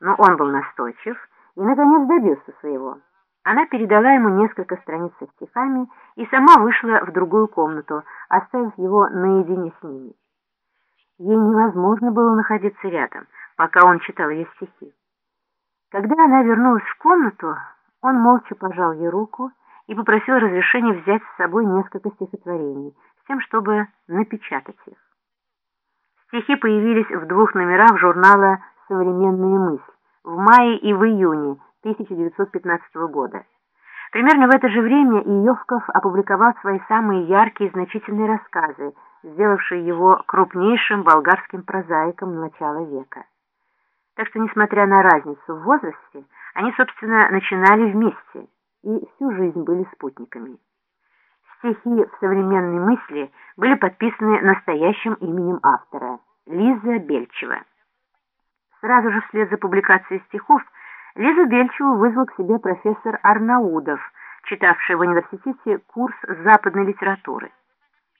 Но он был настойчив и, наконец, добился своего. Она передала ему несколько страниц со стихами и сама вышла в другую комнату, оставив его наедине с ними. Ей невозможно было находиться рядом, пока он читал ее стихи. Когда она вернулась в комнату, он молча пожал ей руку и попросил разрешения взять с собой несколько стихотворений, с тем, чтобы напечатать их. Стихи появились в двух номерах журнала «Современная мысль» в мае и в июне 1915 года. Примерно в это же время Иовков опубликовал свои самые яркие и значительные рассказы, сделавшие его крупнейшим болгарским прозаиком начала века. Так что, несмотря на разницу в возрасте, они, собственно, начинали вместе и всю жизнь были спутниками. Стихи в современной мысли были подписаны настоящим именем автора – Лиза Бельчева. Сразу же вслед за публикацией стихов Лизу Бельчеву вызвал к себе профессор Арнаудов, читавший в университете курс западной литературы.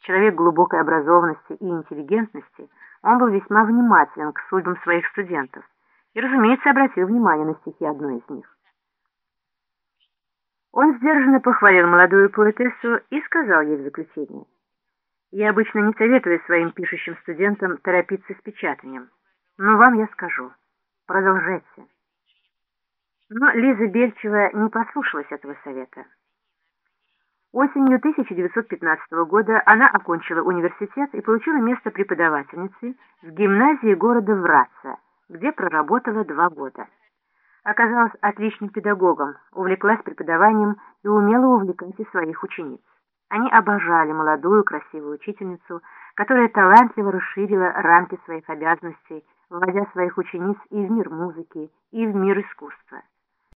Человек глубокой образованности и интеллигентности, он был весьма внимателен к судьбам своих студентов и, разумеется, обратил внимание на стихи одной из них. Он сдержанно похвалил молодую поэтессу и сказал ей в заключение. «Я обычно не советую своим пишущим студентам торопиться с печатанием, но вам я скажу. Продолжайте». Но Лиза Бельчева не послушалась этого совета. Осенью 1915 года она окончила университет и получила место преподавательницы в гимназии города Враца, где проработала два года. Оказалась отличным педагогом, увлеклась преподаванием и умела увлекать и своих учениц. Они обожали молодую красивую учительницу, которая талантливо расширила рамки своих обязанностей, вводя своих учениц и в мир музыки, и в мир искусств.